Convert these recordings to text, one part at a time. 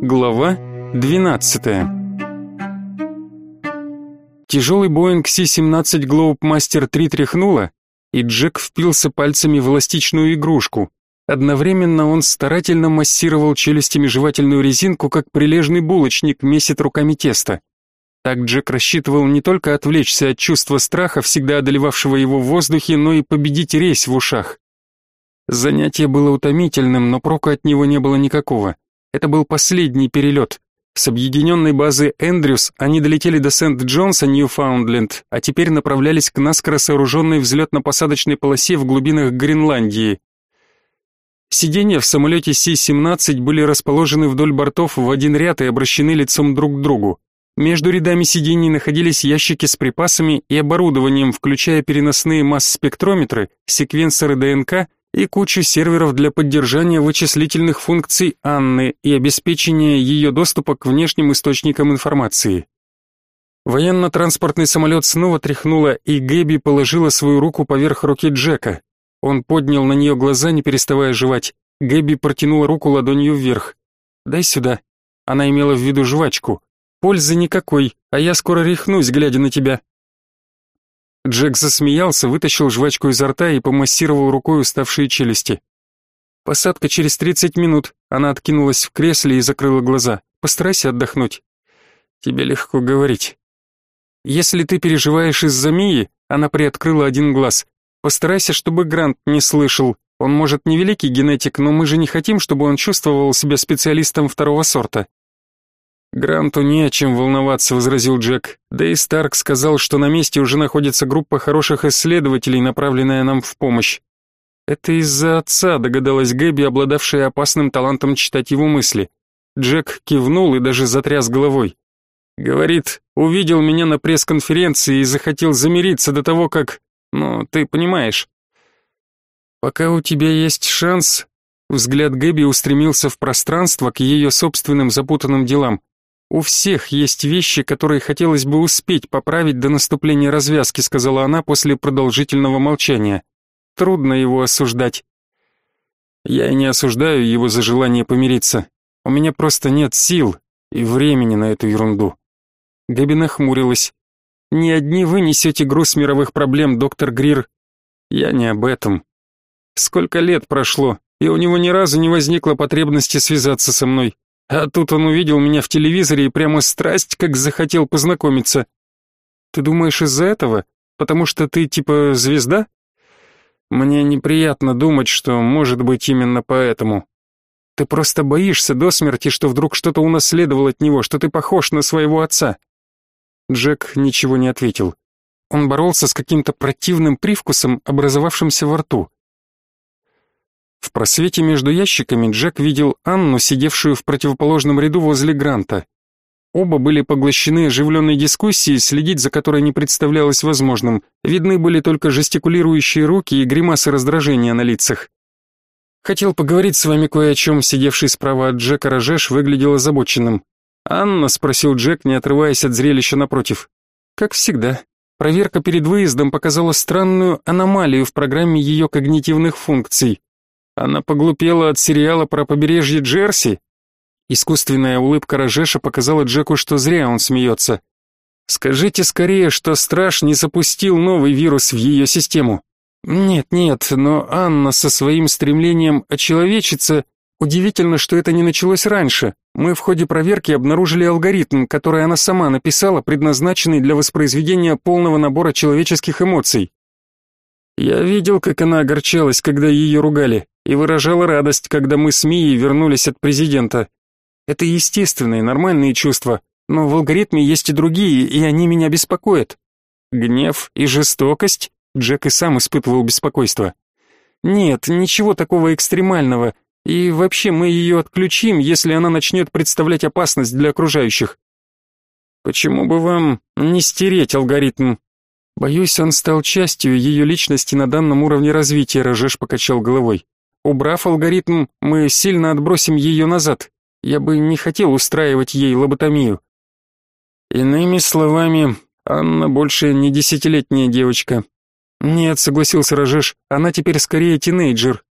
Глава 12 Тяжелый Боинг Си-17 Globemaster 3 тряхнуло, и Джек впился пальцами в эластичную игрушку. Одновременно он старательно массировал челюстями жевательную резинку, как прилежный булочник месит руками тесто. Так Джек рассчитывал не только отвлечься от чувства страха, всегда одолевавшего его в воздухе, но и победить резь в ушах. Занятие было утомительным, но прока от него не было никакого. Это был последний перелет. С объединенной базы Эндрюс они долетели до Сент-Джонса, Ньюфаундленд, а теперь направлялись к наскоро сооруженной взлетно-посадочной полосе в глубинах Гренландии. Сиденья в самолете Си-17 были расположены вдоль бортов в один ряд и обращены лицом друг к другу. Между рядами сидений находились ящики с припасами и оборудованием, включая переносные масс-спектрометры, секвенсоры ДНК и кучу серверов для поддержания вычислительных функций Анны и обеспечения ее доступа к внешним источникам информации. Военно-транспортный самолет снова тряхнуло, и Гэби положила свою руку поверх руки Джека. Он поднял на нее глаза, не переставая жевать. Гэби протянула руку ладонью вверх. «Дай сюда». Она имела в виду жвачку. «Пользы никакой, а я скоро рехнусь, глядя на тебя». Джек засмеялся, вытащил жвачку изо рта и помассировал рукой уставшие челюсти. Посадка через 30 минут. Она откинулась в кресле и закрыла глаза. Постарайся отдохнуть. Тебе легко говорить. Если ты переживаешь из-за Мии, она приоткрыла один глаз. Постарайся, чтобы Грант не слышал. Он может не великий генетик, но мы же не хотим, чтобы он чувствовал себя специалистом второго сорта. «Гранту не о чем волноваться», — возразил Джек. «Да и Старк сказал, что на месте уже находится группа хороших исследователей, направленная нам в помощь». «Это из-за отца», — догадалась Гэби, обладавшая опасным талантом читать его мысли. Джек кивнул и даже затряс головой. «Говорит, увидел меня на пресс-конференции и захотел замириться до того, как... Ну, ты понимаешь». «Пока у тебя есть шанс...» Взгляд Гэби устремился в пространство к ее собственным запутанным делам. «У всех есть вещи, которые хотелось бы успеть поправить до наступления развязки», сказала она после продолжительного молчания. «Трудно его осуждать». «Я и не осуждаю его за желание помириться. У меня просто нет сил и времени на эту ерунду». Габи нахмурилась. «Не одни вы несете груз мировых проблем, доктор Грир. Я не об этом. Сколько лет прошло, и у него ни разу не возникло потребности связаться со мной. А тут он увидел меня в телевизоре и прямо страсть как захотел познакомиться. Ты думаешь из-за этого? Потому что ты типа звезда? Мне неприятно думать, что может быть именно поэтому. Ты просто боишься до смерти, что вдруг что-то унаследовал от него, что ты похож на своего отца. Джек ничего не ответил. Он боролся с каким-то противным привкусом, образовавшимся во рту. В просвете между ящиками Джек видел Анну, сидевшую в противоположном ряду возле Гранта. Оба были поглощены оживленной дискуссией, следить за которой не представлялось возможным. Видны были только жестикулирующие руки и гримасы раздражения на лицах. «Хотел поговорить с вами кое о чем», сидевший справа от Джека Рожеш выглядел озабоченным. «Анна?» — спросил Джек, не отрываясь от зрелища напротив. «Как всегда. Проверка перед выездом показала странную аномалию в программе ее когнитивных функций. Она поглупела от сериала про побережье Джерси? Искусственная улыбка Рожеша показала Джеку, что зря он смеется. Скажите скорее, что страж не запустил новый вирус в ее систему. Нет, нет, но Анна со своим стремлением очеловечиться... Удивительно, что это не началось раньше. Мы в ходе проверки обнаружили алгоритм, который она сама написала, предназначенный для воспроизведения полного набора человеческих эмоций. Я видел, как она огорчалась, когда ее ругали и выражала радость, когда мы с Мией вернулись от президента. Это естественные, нормальные чувства, но в алгоритме есть и другие, и они меня беспокоят. Гнев и жестокость? Джек и сам испытывал беспокойство. Нет, ничего такого экстремального, и вообще мы ее отключим, если она начнет представлять опасность для окружающих. Почему бы вам не стереть алгоритм? Боюсь, он стал частью ее личности на данном уровне развития, Рожеш покачал головой. Убрав алгоритм, мы сильно отбросим ее назад. Я бы не хотел устраивать ей лоботомию. Иными словами, Анна больше не десятилетняя девочка. Нет, согласился Рожеш, она теперь скорее тинейджер.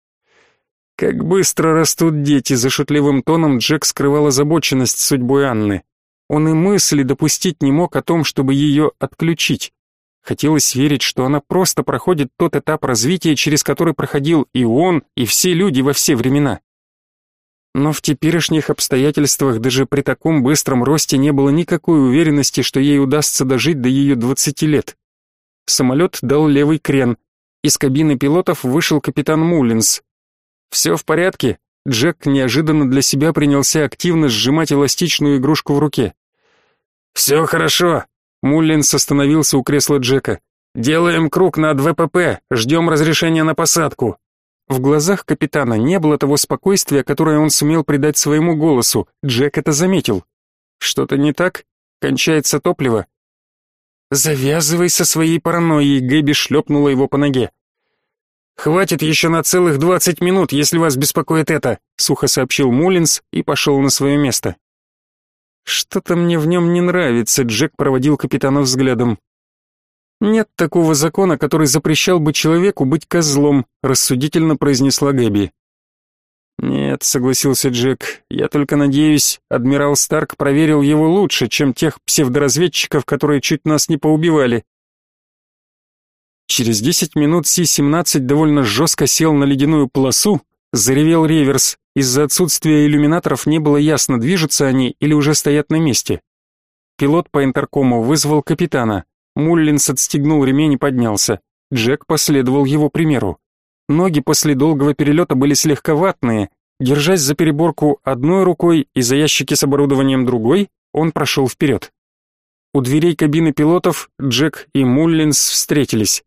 Как быстро растут дети, за шутливым тоном Джек скрывал озабоченность судьбой Анны. Он и мысли допустить не мог о том, чтобы ее отключить. Хотелось верить, что она просто проходит тот этап развития, через который проходил и он, и все люди во все времена. Но в теперешних обстоятельствах даже при таком быстром росте не было никакой уверенности, что ей удастся дожить до ее 20 лет. Самолет дал левый крен. Из кабины пилотов вышел капитан Муллинс. «Все в порядке?» Джек неожиданно для себя принялся активно сжимать эластичную игрушку в руке. «Все хорошо», Муллинс остановился у кресла Джека. «Делаем круг над ВПП, ждем разрешения на посадку». В глазах капитана не было того спокойствия, которое он сумел придать своему голосу. Джек это заметил. «Что-то не так? Кончается топливо?» «Завязывай со своей паранойей», — Гэби шлепнула его по ноге. «Хватит еще на целых двадцать минут, если вас беспокоит это», — сухо сообщил Муллинс и пошел на свое место. Что-то мне в нем не нравится, Джек проводил капитана взглядом. Нет такого закона, который запрещал бы человеку быть козлом, рассудительно произнесла Гэби. Нет, согласился Джек. Я только надеюсь, адмирал Старк проверил его лучше, чем тех псевдоразведчиков, которые чуть нас не поубивали. Через десять минут Си-17 довольно жестко сел на ледяную полосу, заревел реверс, из-за отсутствия иллюминаторов не было ясно, движутся они или уже стоят на месте. Пилот по интеркому вызвал капитана. Муллинс отстегнул ремень и поднялся. Джек последовал его примеру. Ноги после долгого перелета были слегка ватные. Держась за переборку одной рукой и за ящики с оборудованием другой, он прошел вперед. У дверей кабины пилотов Джек и Муллинс встретились.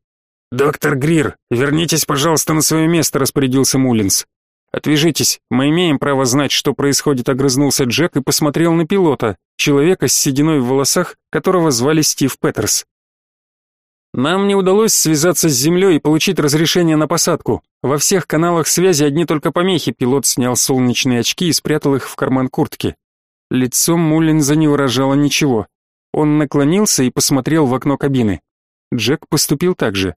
«Доктор Грир, вернитесь, пожалуйста, на свое место», — распорядился Муллинс. «Отвяжитесь, мы имеем право знать, что происходит», — огрызнулся Джек и посмотрел на пилота, человека с сединой в волосах, которого звали Стив Петерс. «Нам не удалось связаться с землей и получить разрешение на посадку. Во всех каналах связи одни только помехи», — пилот снял солнечные очки и спрятал их в карман куртки. Лицо Муллинза не выражало ничего. Он наклонился и посмотрел в окно кабины. Джек поступил так же.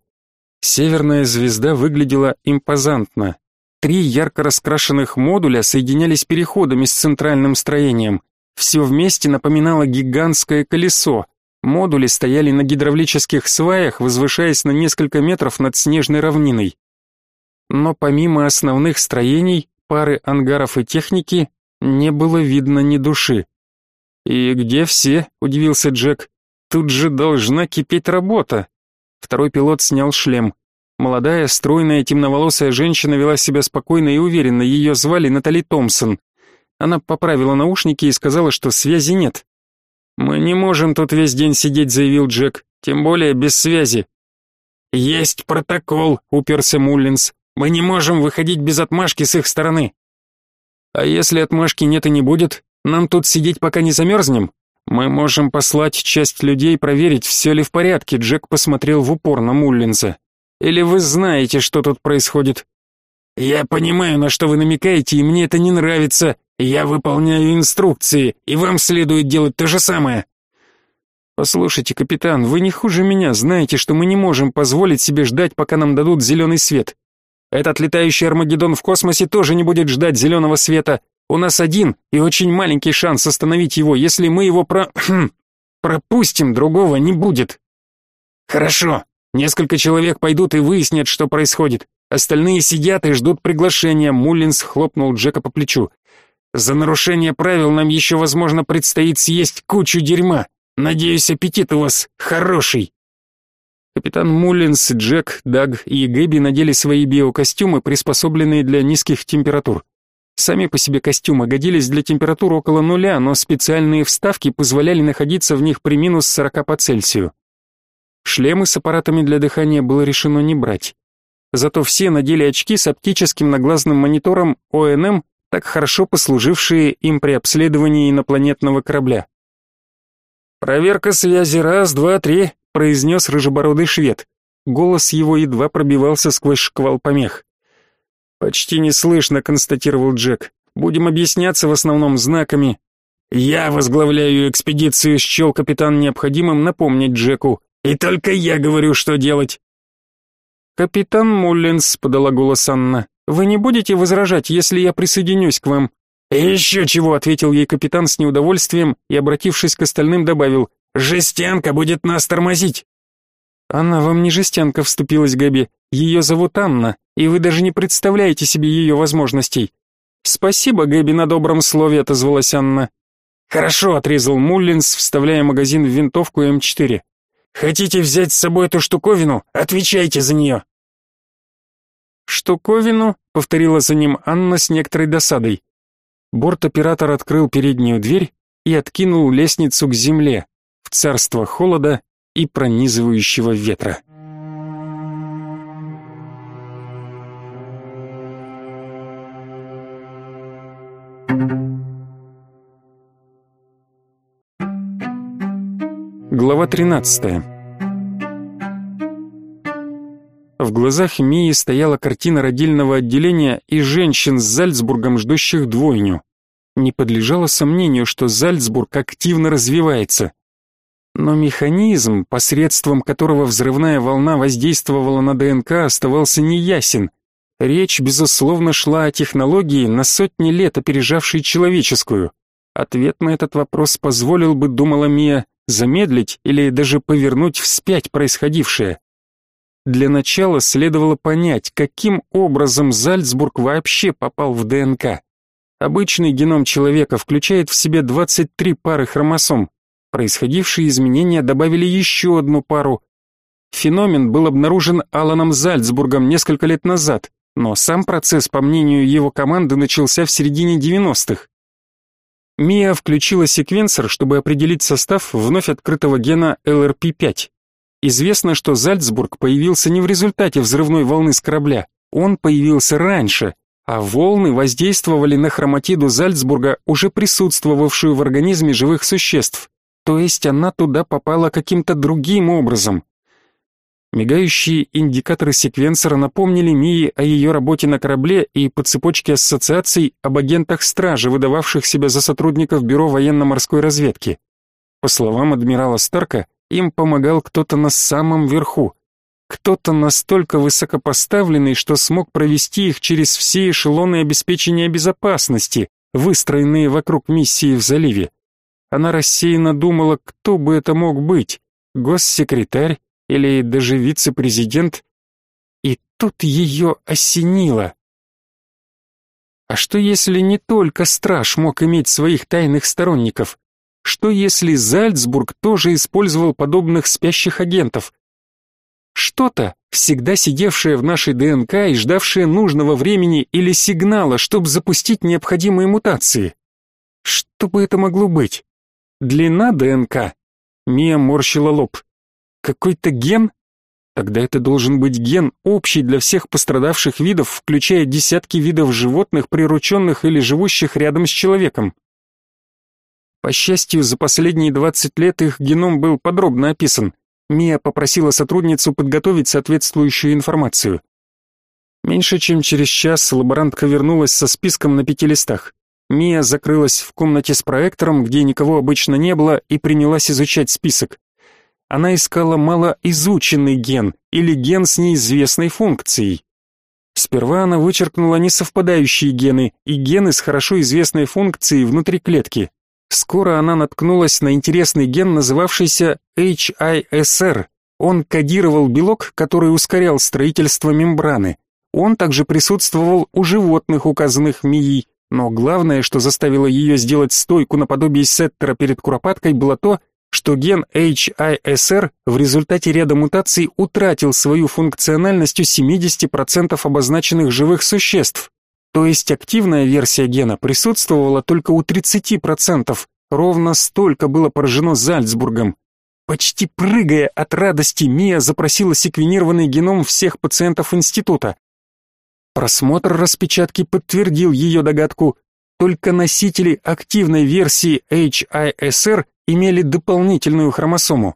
Северная звезда выглядела импозантно, Три ярко раскрашенных модуля соединялись переходами с центральным строением. Все вместе напоминало гигантское колесо. Модули стояли на гидравлических сваях, возвышаясь на несколько метров над снежной равниной. Но помимо основных строений, пары ангаров и техники, не было видно ни души. «И где все?» — удивился Джек. «Тут же должна кипеть работа». Второй пилот снял шлем. Молодая, стройная, темноволосая женщина вела себя спокойно и уверенно, ее звали Натали Томпсон. Она поправила наушники и сказала, что связи нет. «Мы не можем тут весь день сидеть», — заявил Джек, — «тем более без связи». «Есть протокол», — уперся Муллинс. «Мы не можем выходить без отмашки с их стороны». «А если отмашки нет и не будет, нам тут сидеть пока не замерзнем?» «Мы можем послать часть людей проверить, все ли в порядке», — Джек посмотрел в упор на Муллинса. Или вы знаете, что тут происходит? Я понимаю, на что вы намекаете, и мне это не нравится. Я выполняю инструкции, и вам следует делать то же самое. Послушайте, капитан, вы не хуже меня, знаете, что мы не можем позволить себе ждать, пока нам дадут зеленый свет. Этот летающий Армагеддон в космосе тоже не будет ждать зеленого света. У нас один и очень маленький шанс остановить его, если мы его про... пропустим, другого не будет. Хорошо, Несколько человек пойдут и выяснят, что происходит. Остальные сидят и ждут приглашения. Муллинс хлопнул Джека по плечу. За нарушение правил нам еще, возможно, предстоит съесть кучу дерьма. Надеюсь, аппетит у вас хороший. Капитан Муллинс, Джек, Даг и Гэби надели свои биокостюмы, приспособленные для низких температур. Сами по себе костюмы годились для температур около нуля, но специальные вставки позволяли находиться в них при минус 40 по Цельсию. Шлемы с аппаратами для дыхания было решено не брать. Зато все надели очки с оптическим наглазным монитором ОНМ, так хорошо послужившие им при обследовании инопланетного корабля. «Проверка связи, раз, два, три», — произнес рыжебородый швед. Голос его едва пробивался сквозь шквал помех. «Почти не слышно», — констатировал Джек. «Будем объясняться в основном знаками». «Я возглавляю экспедицию», — счел капитан необходимым напомнить Джеку. И только я говорю, что делать. Капитан Муллинс подала голос Анна. Вы не будете возражать, если я присоединюсь к вам?» «Еще чего», — ответил ей капитан с неудовольствием и, обратившись к остальным, добавил. «Жестянка будет нас тормозить». «Она вам не жестянка», — вступилась Габи. «Ее зовут Анна, и вы даже не представляете себе ее возможностей». «Спасибо, Габи, на добром слове», — отозвалась Анна. «Хорошо», — отрезал Муллинс, вставляя магазин в винтовку М4. «Хотите взять с собой эту штуковину? Отвечайте за нее». «Штуковину?» — повторила за ним Анна с некоторой досадой. Борт-оператор открыл переднюю дверь и откинул лестницу к земле, в царство холода и пронизывающего ветра. Глава 13. В глазах Мии стояла картина родильного отделения и женщин с Зальцбургом, ждущих двойню. Не подлежало сомнению, что Зальцбург активно развивается. Но механизм, посредством которого взрывная волна воздействовала на ДНК, оставался неясен. Речь, безусловно, шла о технологии, на сотни лет опережавшей человеческую. Ответ на этот вопрос позволил бы, думала Мия, замедлить или даже повернуть вспять происходившее. Для начала следовало понять, каким образом Зальцбург вообще попал в ДНК. Обычный геном человека включает в себе 23 пары хромосом. Происходившие изменения добавили еще одну пару. Феномен был обнаружен Аланом Зальцбургом несколько лет назад, но сам процесс, по мнению его команды, начался в середине 90-х. Мия включила секвенсор, чтобы определить состав вновь открытого гена LRP5. Известно, что Зальцбург появился не в результате взрывной волны с корабля, он появился раньше, а волны воздействовали на хроматиду Зальцбурга, уже присутствовавшую в организме живых существ, то есть она туда попала каким-то другим образом. Мигающие индикаторы секвенсора напомнили Мии о ее работе на корабле и по цепочке ассоциаций об агентах стражи, выдававших себя за сотрудников Бюро военно-морской разведки. По словам адмирала Старка, им помогал кто-то на самом верху, кто-то настолько высокопоставленный, что смог провести их через все эшелоны обеспечения безопасности, выстроенные вокруг миссии в заливе. Она рассеянно думала, кто бы это мог быть, госсекретарь или даже вице-президент, и тут ее осенило. А что если не только страж мог иметь своих тайных сторонников? Что если Зальцбург тоже использовал подобных спящих агентов? Что-то, всегда сидевшее в нашей ДНК и ждавшее нужного времени или сигнала, чтобы запустить необходимые мутации. Что бы это могло быть? Длина ДНК? Мия морщила лоб. Какой-то ген? Тогда это должен быть ген, общий для всех пострадавших видов, включая десятки видов животных, прирученных или живущих рядом с человеком. По счастью, за последние 20 лет их геном был подробно описан. Мия попросила сотрудницу подготовить соответствующую информацию. Меньше чем через час лаборантка вернулась со списком на пяти листах. Мия закрылась в комнате с проектором, где никого обычно не было, и принялась изучать список. Она искала малоизученный ген или ген с неизвестной функцией. Сперва она вычеркнула несовпадающие гены и гены с хорошо известной функцией внутри клетки. Скоро она наткнулась на интересный ген, называвшийся HISR. Он кодировал белок, который ускорял строительство мембраны. Он также присутствовал у животных, указанных МИИ, но главное, что заставило ее сделать стойку наподобие сеттера перед куропаткой, было то, что ген HISR в результате ряда мутаций утратил свою функциональность у 70% обозначенных живых существ. То есть активная версия гена присутствовала только у 30%, ровно столько было поражено Зальцбургом. Почти прыгая от радости, Мия запросила секвенированный геном всех пациентов института. Просмотр распечатки подтвердил ее догадку. Только носители активной версии HISR имели дополнительную хромосому.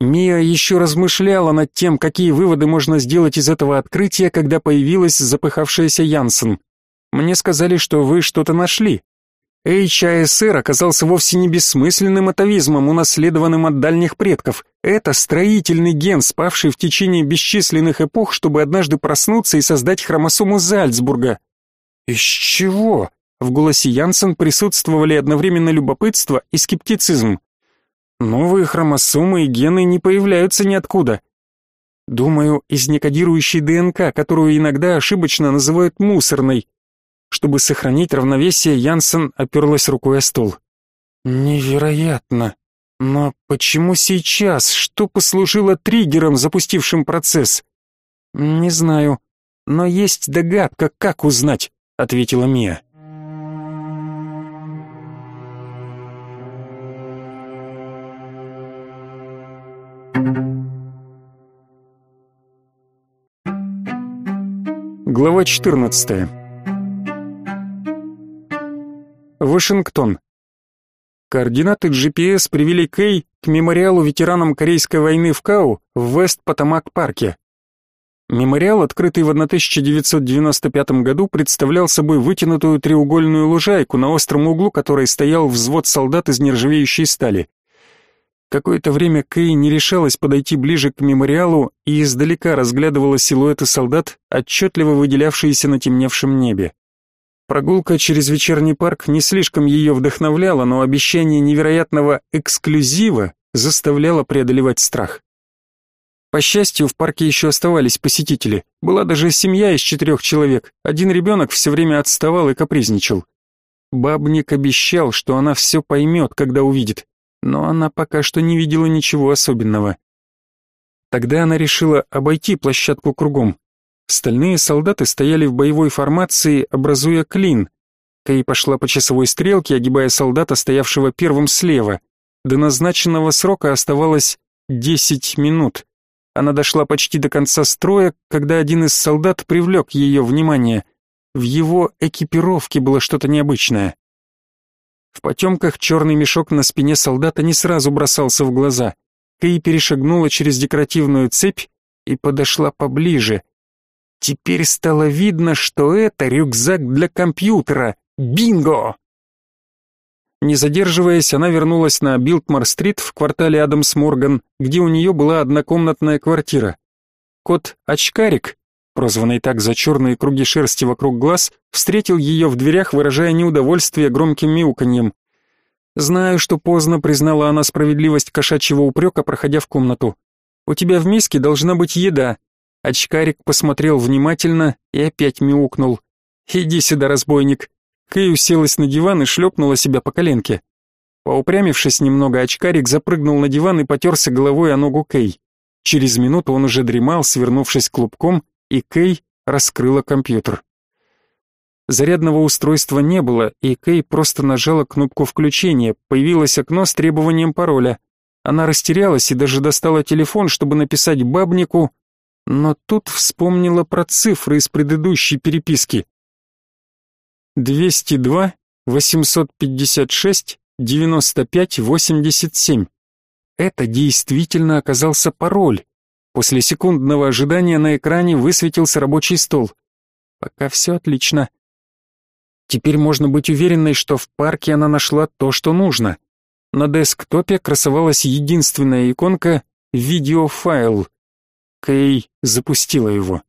Мия еще размышляла над тем, какие выводы можно сделать из этого открытия, когда появилась запыхавшаяся Янсен. Мне сказали, что вы что-то нашли. HISR оказался вовсе не бессмысленным атовизмом, унаследованным от дальних предков. Это строительный ген, спавший в течение бесчисленных эпох, чтобы однажды проснуться и создать хромосому Зальцбурга. Из чего? В голосе Янсен присутствовали одновременно любопытство и скептицизм. Новые хромосомы и гены не появляются ниоткуда. Думаю, из некодирующей ДНК, которую иногда ошибочно называют мусорной. Чтобы сохранить равновесие, Янсен оперлась рукой о стол. Невероятно. Но почему сейчас? Что послужило триггером, запустившим процесс? Не знаю, но есть догадка, как узнать, ответила Мия. Глава 14. Вашингтон. Координаты GPS привели Кей к мемориалу ветеранам Корейской войны в Кау в Вест-Потамак-парке. Мемориал, открытый в 1995 году, представлял собой вытянутую треугольную лужайку, на остром углу которой стоял взвод солдат из нержавеющей стали. Какое-то время Кей не решалась подойти ближе к мемориалу и издалека разглядывала силуэты солдат, отчетливо выделявшиеся на темневшем небе. Прогулка через вечерний парк не слишком ее вдохновляла, но обещание невероятного эксклюзива заставляло преодолевать страх. По счастью, в парке еще оставались посетители. Была даже семья из четырех человек. Один ребенок все время отставал и капризничал. Бабник обещал, что она все поймет, когда увидит, но она пока что не видела ничего особенного. Тогда она решила обойти площадку кругом. Стальные солдаты стояли в боевой формации, образуя клин. Кэй пошла по часовой стрелке, огибая солдата, стоявшего первым слева. До назначенного срока оставалось десять минут. Она дошла почти до конца строя, когда один из солдат привлек ее внимание. В его экипировке было что-то необычное. В потемках черный мешок на спине солдата не сразу бросался в глаза. Кэй перешагнула через декоративную цепь и подошла поближе — Теперь стало видно, что это рюкзак для компьютера. Бинго! Не задерживаясь, она вернулась на Билтмар-стрит в квартале Адамс-Морган, где у нее была однокомнатная квартира. Кот Очкарик, прозванный так за черные круги шерсти вокруг глаз, встретил ее в дверях, выражая неудовольствие громким мяуканьем. «Знаю, что поздно», — признала она справедливость кошачьего упрека, проходя в комнату. «У тебя в миске должна быть еда, Очкарик посмотрел внимательно и опять мяукнул. «Иди сюда, разбойник!» Кэй уселась на диван и шлепнула себя по коленке. Поупрямившись немного, очкарик запрыгнул на диван и потерся головой о ногу Кэй. Через минуту он уже дремал, свернувшись клубком, и Кэй раскрыла компьютер. Зарядного устройства не было, и Кэй просто нажала кнопку включения, появилось окно с требованием пароля. Она растерялась и даже достала телефон, чтобы написать бабнику но тут вспомнила про цифры из предыдущей переписки. 202 856 95 87. Это действительно оказался пароль. После секундного ожидания на экране высветился рабочий стол. Пока все отлично. Теперь можно быть уверенной, что в парке она нашла то, что нужно. На десктопе красовалась единственная иконка «Видеофайл». Кэй запустила его.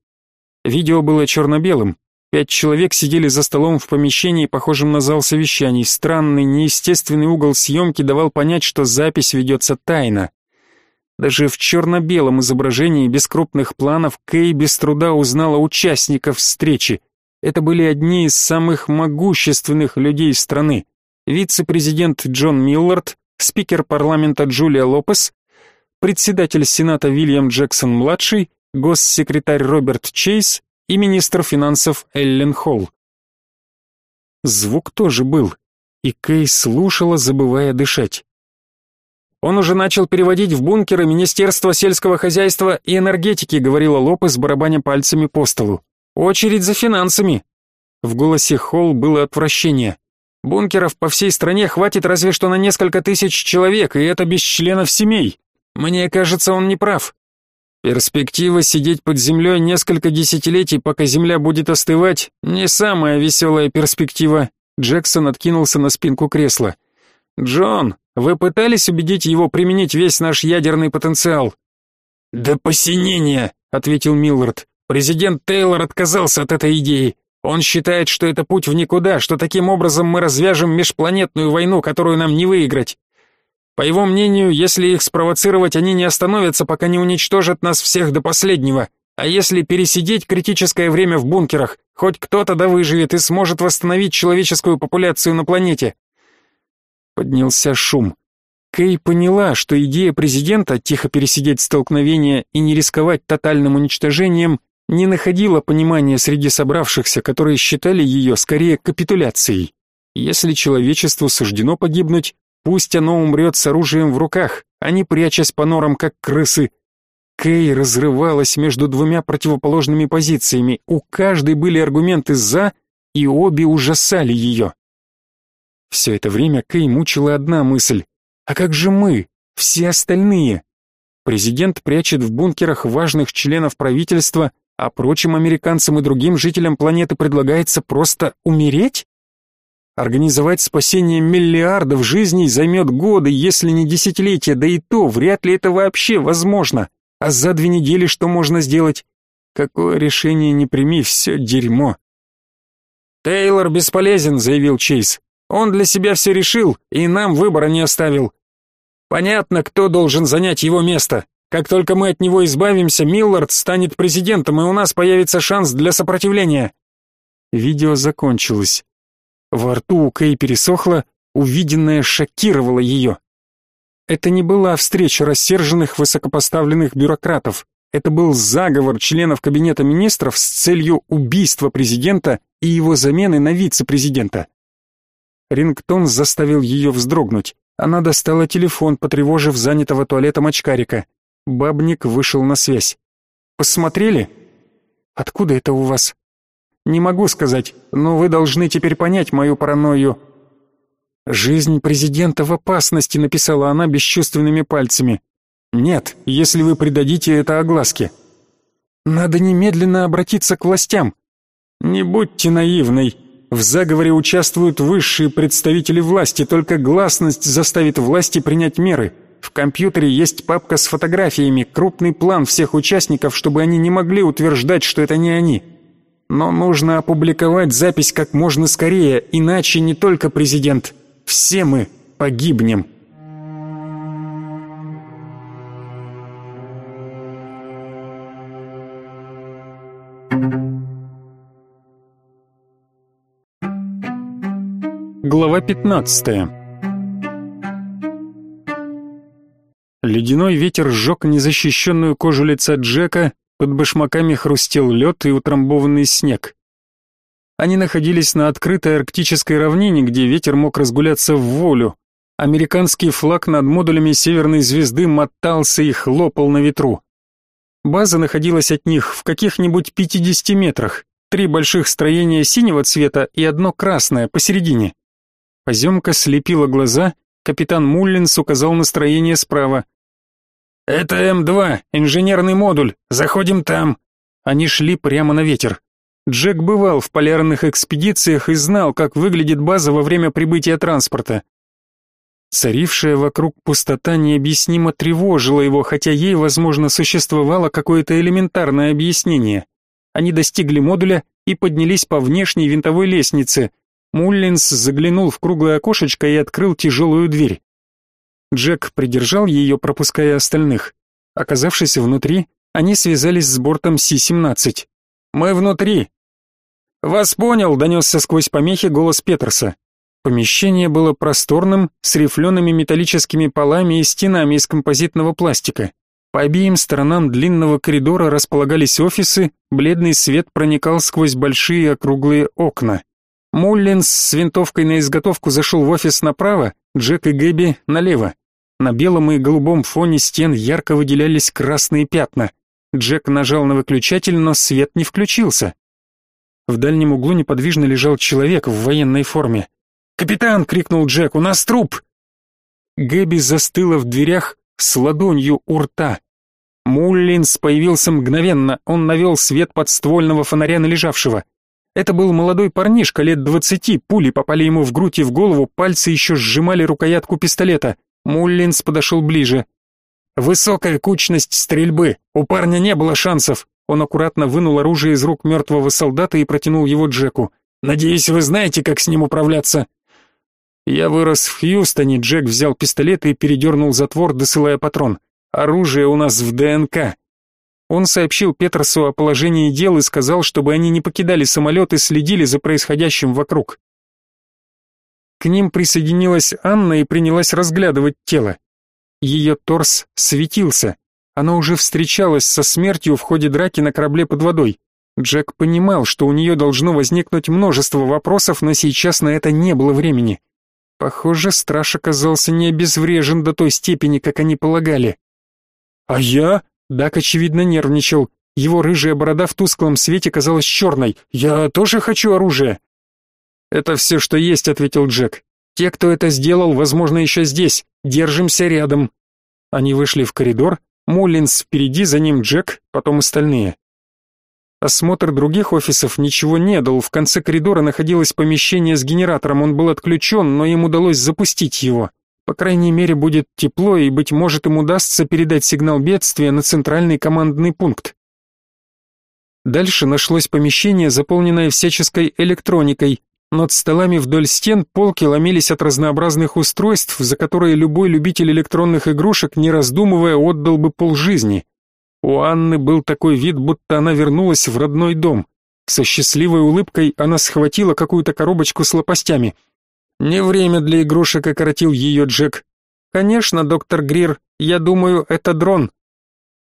Видео было черно-белым. Пять человек сидели за столом в помещении, похожем на зал совещаний. Странный, неестественный угол съемки давал понять, что запись ведется тайно. Даже в черно-белом изображении без крупных планов Кэй без труда узнала участников встречи. Это были одни из самых могущественных людей страны. Вице-президент Джон Миллард, спикер парламента Джулия Лопес, председатель Сената Вильям Джексон-младший, госсекретарь Роберт Чейз и министр финансов Эллен Холл. Звук тоже был, и Кей слушала, забывая дышать. «Он уже начал переводить в бункеры Министерства сельского хозяйства и энергетики», говорила Лопес, барабаня пальцами по столу. «Очередь за финансами». В голосе Холл было отвращение. «Бункеров по всей стране хватит разве что на несколько тысяч человек, и это без членов семей. Мне кажется, он не прав. Перспектива сидеть под землей несколько десятилетий, пока земля будет остывать, не самая веселая перспектива. Джексон откинулся на спинку кресла. «Джон, вы пытались убедить его применить весь наш ядерный потенциал?» «Да посинения», — ответил Миллард. «Президент Тейлор отказался от этой идеи. Он считает, что это путь в никуда, что таким образом мы развяжем межпланетную войну, которую нам не выиграть. По его мнению, если их спровоцировать, они не остановятся, пока не уничтожат нас всех до последнего. А если пересидеть критическое время в бункерах, хоть кто-то да выживет и сможет восстановить человеческую популяцию на планете. Поднялся шум. Кей поняла, что идея президента тихо пересидеть столкновение и не рисковать тотальным уничтожением не находила понимания среди собравшихся, которые считали ее скорее капитуляцией. Если человечеству суждено погибнуть, пусть оно умрет с оружием в руках, а не прячась по норам, как крысы, Кей разрывалась между двумя противоположными позициями. У каждой были аргументы «за», и обе ужасали ее. Все это время Кей мучила одна мысль. А как же мы, все остальные? Президент прячет в бункерах важных членов правительства, а прочим американцам и другим жителям планеты предлагается просто умереть? Организовать спасение миллиардов жизней займет годы, если не десятилетия, да и то вряд ли это вообще возможно. А за две недели что можно сделать? Какое решение не прими, все дерьмо. Тейлор бесполезен, заявил Чейз. Он для себя все решил и нам выбора не оставил. Понятно, кто должен занять его место. Как только мы от него избавимся, Миллард станет президентом, и у нас появится шанс для сопротивления. Видео закончилось. Во рту у Кей пересохло, увиденное шокировало ее. Это не была встреча рассерженных высокопоставленных бюрократов. Это был заговор членов кабинета министров с целью убийства президента и его замены на вице-президента. Рингтон заставил ее вздрогнуть. Она достала телефон, потревожив занятого туалетом очкарика. Бабник вышел на связь. «Посмотрели?» «Откуда это у вас?» «Не могу сказать, но вы должны теперь понять мою паранойю. «Жизнь президента в опасности», — написала она бесчувственными пальцами. «Нет, если вы придадите это огласке». «Надо немедленно обратиться к властям». «Не будьте наивной. В заговоре участвуют высшие представители власти, только гласность заставит власти принять меры. В компьютере есть папка с фотографиями, крупный план всех участников, чтобы они не могли утверждать, что это не они». Но нужно опубликовать запись как можно скорее, иначе не только президент, все мы погибнем. Глава 15. Ледяной ветер сжег незащищенную кожу лица Джека, под башмаками хрустел лед и утрамбованный снег. Они находились на открытой арктической равнине, где ветер мог разгуляться в волю. Американский флаг над модулями Северной звезды мотался и хлопал на ветру. База находилась от них в каких-нибудь 50 метрах. Три больших строения синего цвета и одно красное посередине. Поземка слепила глаза, капитан Муллинс указал на строение справа. «Это М2, инженерный модуль, заходим там». Они шли прямо на ветер. Джек бывал в полярных экспедициях и знал, как выглядит база во время прибытия транспорта. Царившая вокруг пустота необъяснимо тревожила его, хотя ей, возможно, существовало какое-то элементарное объяснение. Они достигли модуля и поднялись по внешней винтовой лестнице. Муллинс заглянул в круглое окошечко и открыл тяжелую дверь. Джек придержал ее, пропуская остальных. Оказавшись внутри, они связались с бортом Си-17. «Мы внутри», «Вас понял», — донесся сквозь помехи голос Петерса. Помещение было просторным, с рифлеными металлическими полами и стенами из композитного пластика. По обеим сторонам длинного коридора располагались офисы, бледный свет проникал сквозь большие округлые окна. Муллинс с винтовкой на изготовку зашел в офис направо, Джек и Гэби налево. На белом и голубом фоне стен ярко выделялись красные пятна. Джек нажал на выключатель, но свет не включился. В дальнем углу неподвижно лежал человек в военной форме. «Капитан!» — крикнул Джек. «У нас труп!» Гэби застыла в дверях с ладонью у рта. Муллинс появился мгновенно. Он навел свет подствольного фонаря на лежавшего. Это был молодой парнишка лет двадцати, пули попали ему в грудь и в голову, пальцы еще сжимали рукоятку пистолета. Муллинс подошел ближе. Высокая кучность стрельбы. У парня не было шансов. Он аккуратно вынул оружие из рук мертвого солдата и протянул его Джеку. Надеюсь, вы знаете, как с ним управляться. Я вырос в Хьюстоне, Джек взял пистолет и передернул затвор, досылая патрон. Оружие у нас в ДНК. Он сообщил Петерсу о положении дел и сказал, чтобы они не покидали самолет и следили за происходящим вокруг. К ним присоединилась Анна и принялась разглядывать тело. Ее торс светился. Она уже встречалась со смертью в ходе драки на корабле под водой. Джек понимал, что у нее должно возникнуть множество вопросов, но сейчас на это не было времени. Похоже, страж оказался не обезврежен до той степени, как они полагали. «А я?» Дак, очевидно, нервничал. Его рыжая борода в тусклом свете казалась черной. «Я тоже хочу оружие!» «Это все, что есть», — ответил Джек. «Те, кто это сделал, возможно, еще здесь. Держимся рядом». Они вышли в коридор. Муллинс впереди, за ним Джек, потом остальные. Осмотр других офисов ничего не дал. В конце коридора находилось помещение с генератором. Он был отключен, но им удалось запустить его. По крайней мере, будет тепло, и, быть может, им удастся передать сигнал бедствия на центральный командный пункт. Дальше нашлось помещение, заполненное всяческой электроникой. Над столами вдоль стен полки ломились от разнообразных устройств, за которые любой любитель электронных игрушек, не раздумывая, отдал бы полжизни. У Анны был такой вид, будто она вернулась в родной дом. Со счастливой улыбкой она схватила какую-то коробочку с лопастями — «Не время для игрушек», — окоротил ее Джек. «Конечно, доктор Грир, я думаю, это дрон».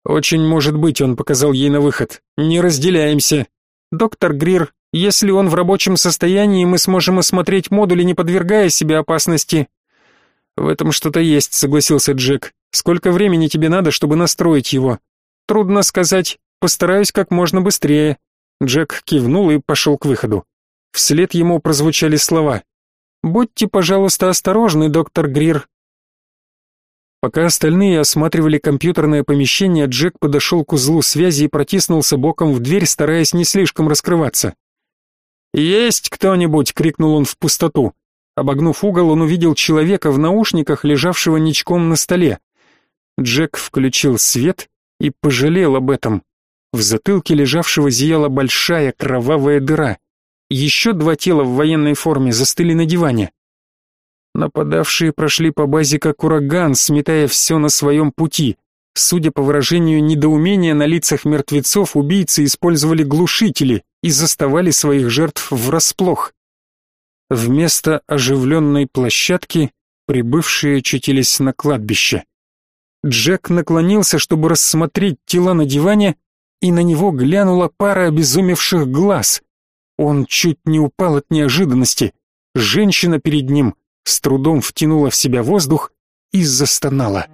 «Очень может быть», — он показал ей на выход. «Не разделяемся». «Доктор Грир, если он в рабочем состоянии, мы сможем осмотреть модули, не подвергая себе опасности». «В этом что-то есть», — согласился Джек. «Сколько времени тебе надо, чтобы настроить его?» «Трудно сказать. Постараюсь как можно быстрее». Джек кивнул и пошел к выходу. Вслед ему прозвучали слова. Будьте, пожалуйста, осторожны, доктор Грир. Пока остальные осматривали компьютерное помещение, Джек подошел к узлу связи и протиснулся боком в дверь, стараясь не слишком раскрываться. «Есть кто-нибудь!» — крикнул он в пустоту. Обогнув угол, он увидел человека в наушниках, лежавшего ничком на столе. Джек включил свет и пожалел об этом. В затылке лежавшего зияла большая кровавая дыра. Еще два тела в военной форме застыли на диване. Нападавшие прошли по базе как ураган, сметая все на своем пути. Судя по выражению недоумения на лицах мертвецов, убийцы использовали глушители и заставали своих жертв врасплох. Вместо оживленной площадки прибывшие очутились на кладбище. Джек наклонился, чтобы рассмотреть тела на диване, и на него глянула пара обезумевших глаз. Он чуть не упал от неожиданности. Женщина перед ним с трудом втянула в себя воздух и застонала.